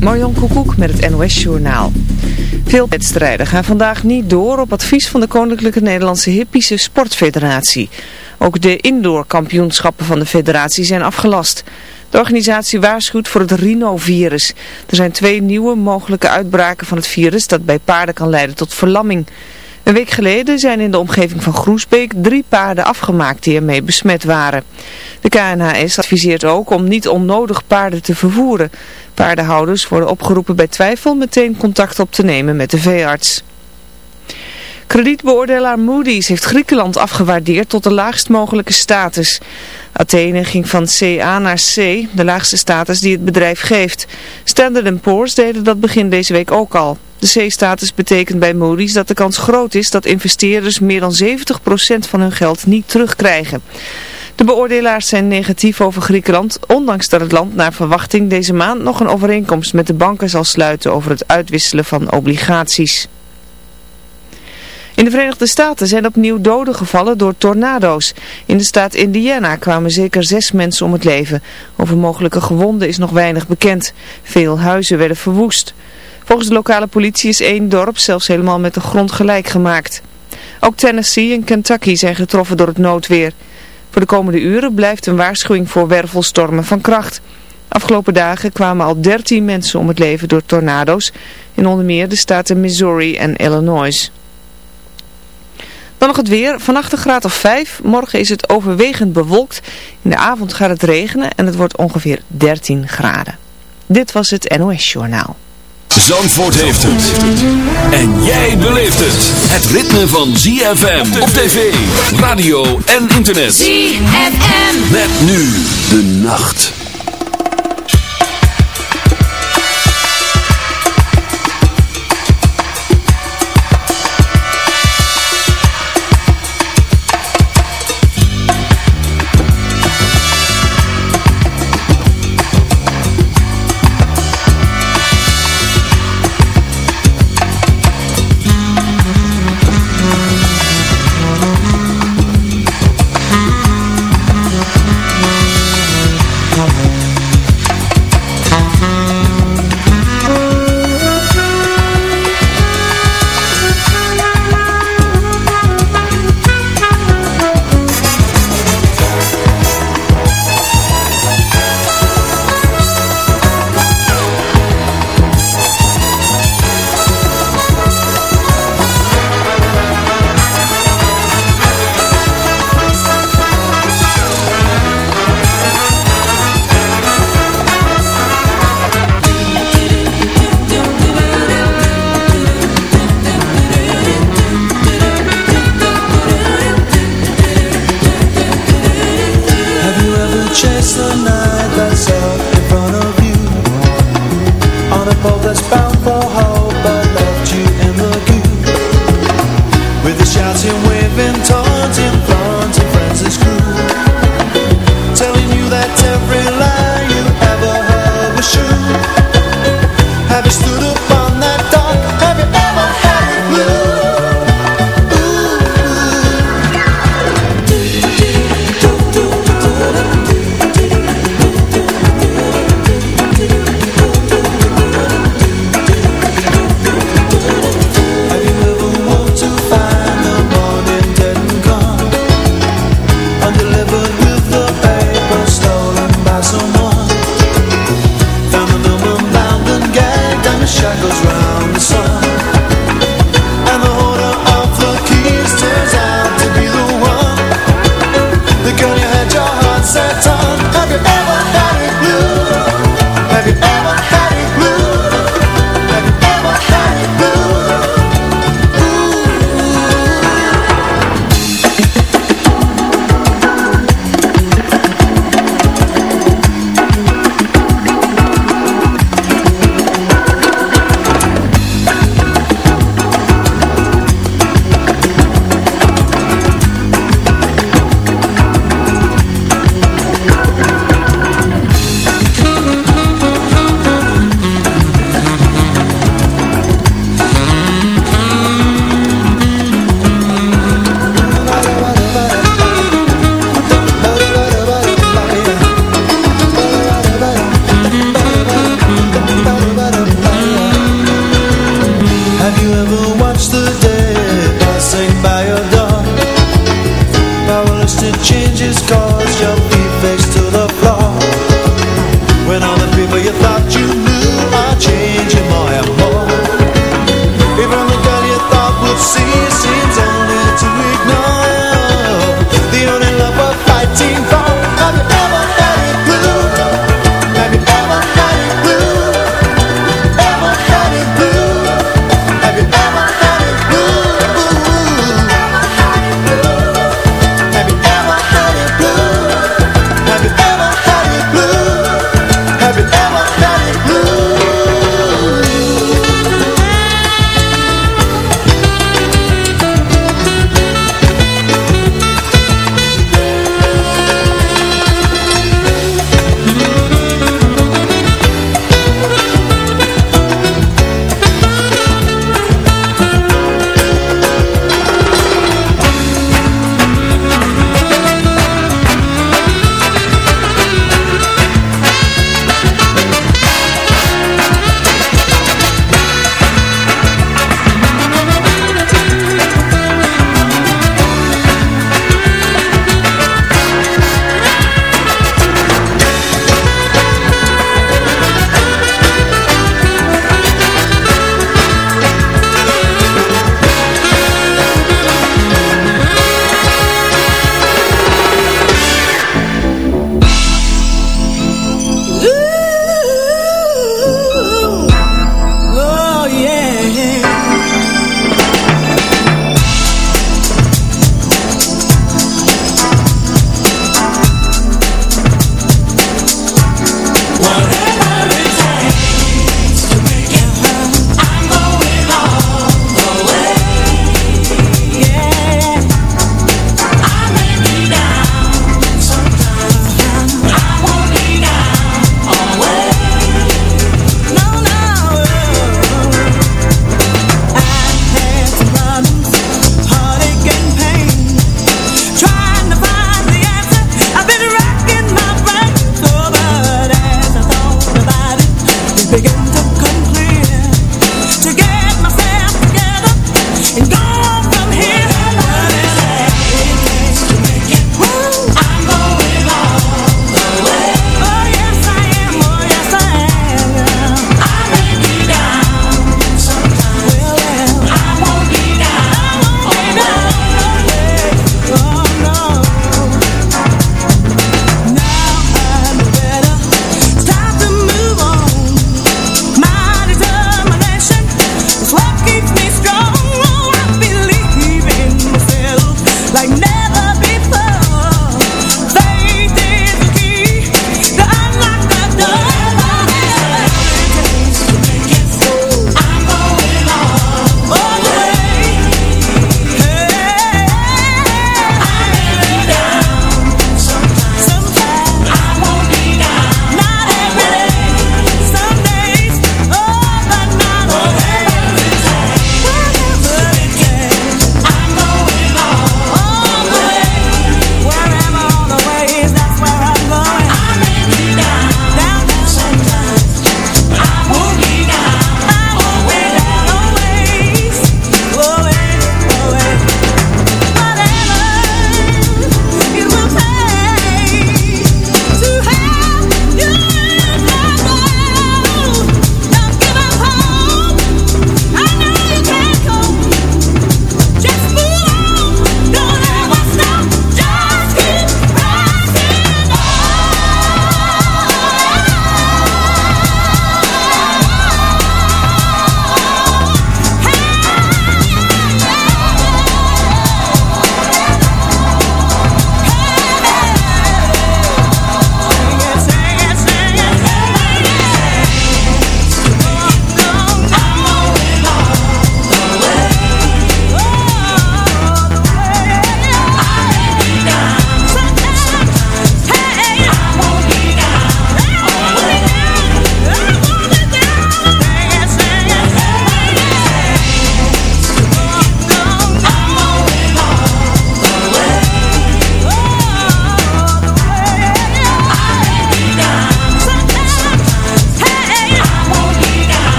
Marion Koekoek met het NOS Journaal. Veel wedstrijden gaan vandaag niet door op advies van de Koninklijke Nederlandse Hippische Sportfederatie. Ook de indoorkampioenschappen van de federatie zijn afgelast. De organisatie waarschuwt voor het rhinovirus. Er zijn twee nieuwe mogelijke uitbraken van het virus dat bij paarden kan leiden tot verlamming. Een week geleden zijn in de omgeving van Groesbeek drie paarden afgemaakt die ermee besmet waren. De KNHS adviseert ook om niet onnodig paarden te vervoeren. Paardenhouders worden opgeroepen bij twijfel meteen contact op te nemen met de veearts. Kredietbeoordelaar Moody's heeft Griekenland afgewaardeerd tot de laagst mogelijke status. Athene ging van CA naar C, de laagste status die het bedrijf geeft. Standard Poor's deden dat begin deze week ook al. De C-status betekent bij Moody's dat de kans groot is dat investeerders meer dan 70% van hun geld niet terugkrijgen. De beoordelaars zijn negatief over Griekenland, ondanks dat het land naar verwachting deze maand nog een overeenkomst met de banken zal sluiten over het uitwisselen van obligaties. In de Verenigde Staten zijn opnieuw doden gevallen door tornado's. In de staat Indiana kwamen zeker zes mensen om het leven. Over mogelijke gewonden is nog weinig bekend. Veel huizen werden verwoest. Volgens de lokale politie is één dorp zelfs helemaal met de grond gelijk gemaakt. Ook Tennessee en Kentucky zijn getroffen door het noodweer. Voor de komende uren blijft een waarschuwing voor wervelstormen van kracht. Afgelopen dagen kwamen al 13 mensen om het leven door tornado's in onder meer de staten Missouri en Illinois. Dan nog het weer. Vannacht een graad of 5. Morgen is het overwegend bewolkt. In de avond gaat het regenen en het wordt ongeveer 13 graden. Dit was het NOS Journaal. Zandvoort heeft het. En jij beleeft het. Het ritme van ZFM op tv, radio en internet. ZFM. Met nu de nacht.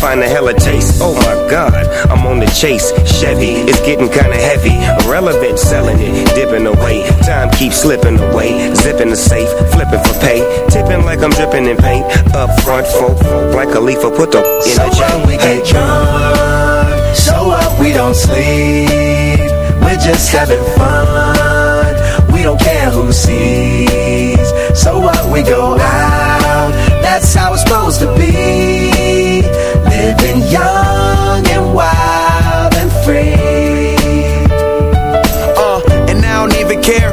Find a hella taste. Oh my god, I'm on the chase. Chevy, it's getting kinda heavy. Irrelevant, selling it, dipping away. Time keeps slipping away. Zipping the safe, flipping for pay. Tipping like I'm dripping in paint. Up front, folk, like a leaf, put the in so a chain. we get drunk. So up, we don't sleep. We're just having fun. We don't care who sees. So what, we go out. That's how it's supposed to be. Living young and wild and free. Uh, and I don't even care.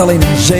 alleen een zee.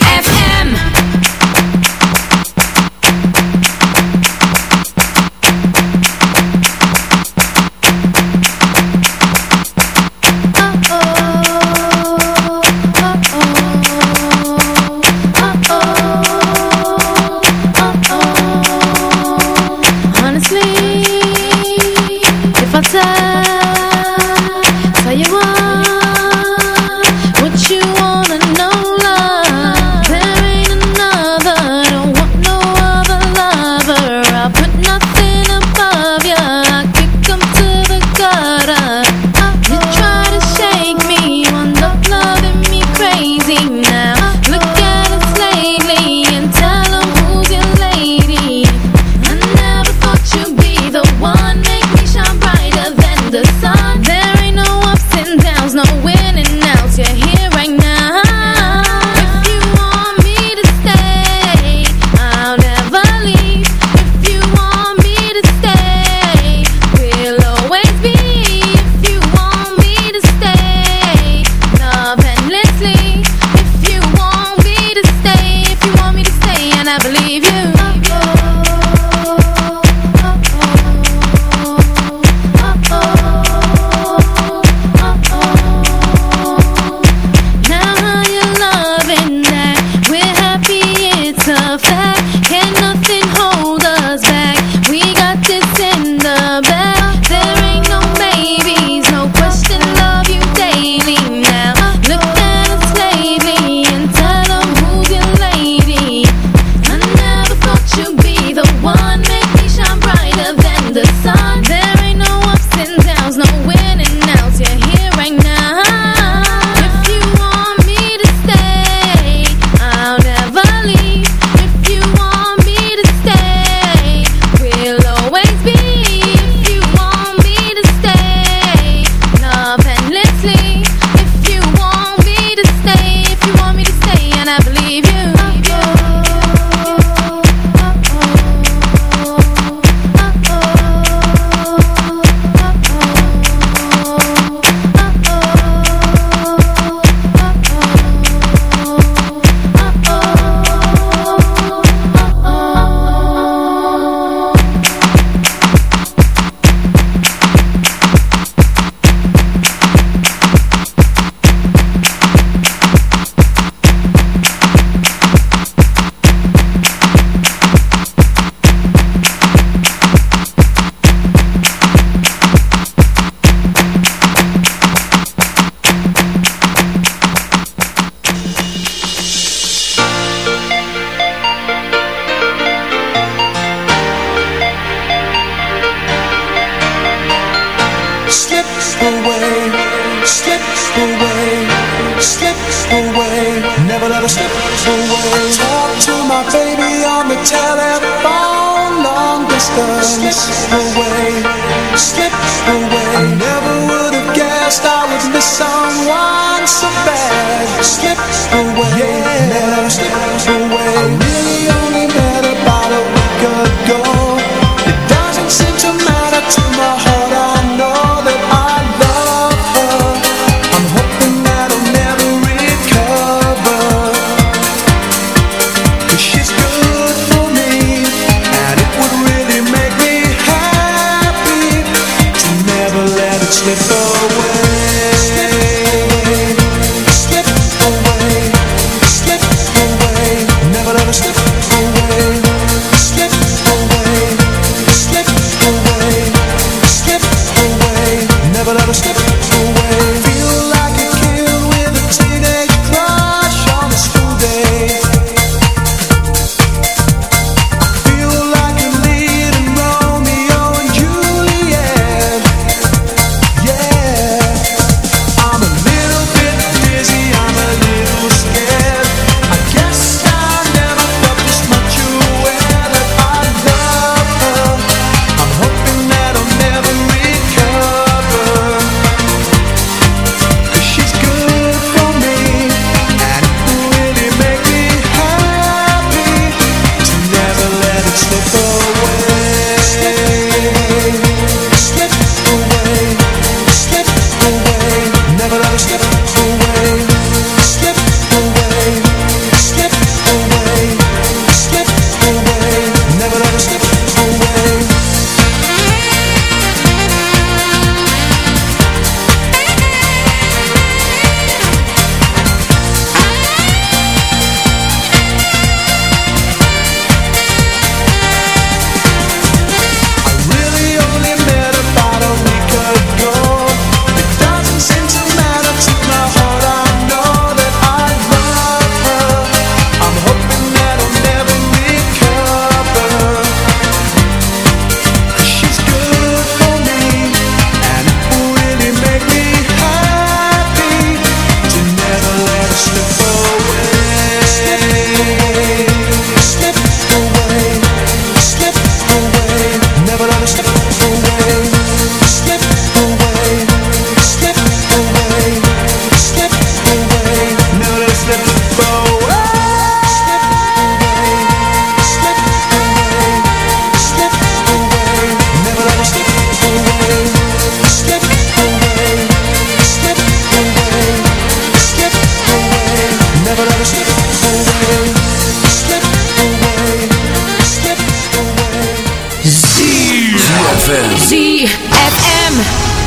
ZFM. ZFM.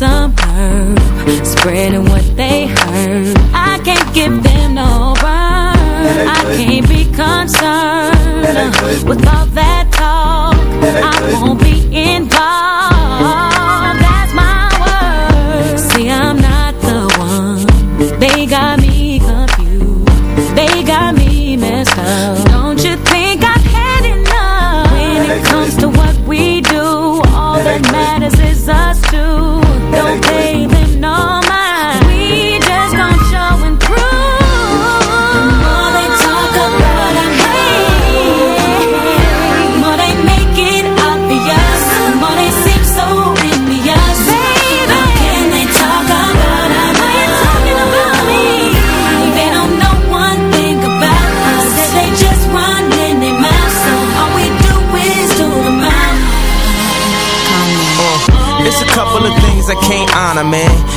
Some suburb, spreading what they heard. I can't give them no burn. I can't be concerned with all that talk. I won't be involved. man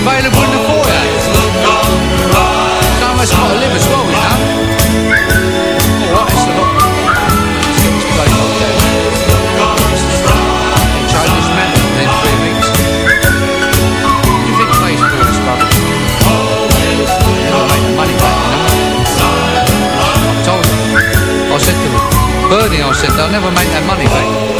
Available in the foyer. Someone's got to live as well, you know. It's a lot. Three weeks. What do you think money back, know. I told him. I said to him, Bernie, I said, they'll never make that money back.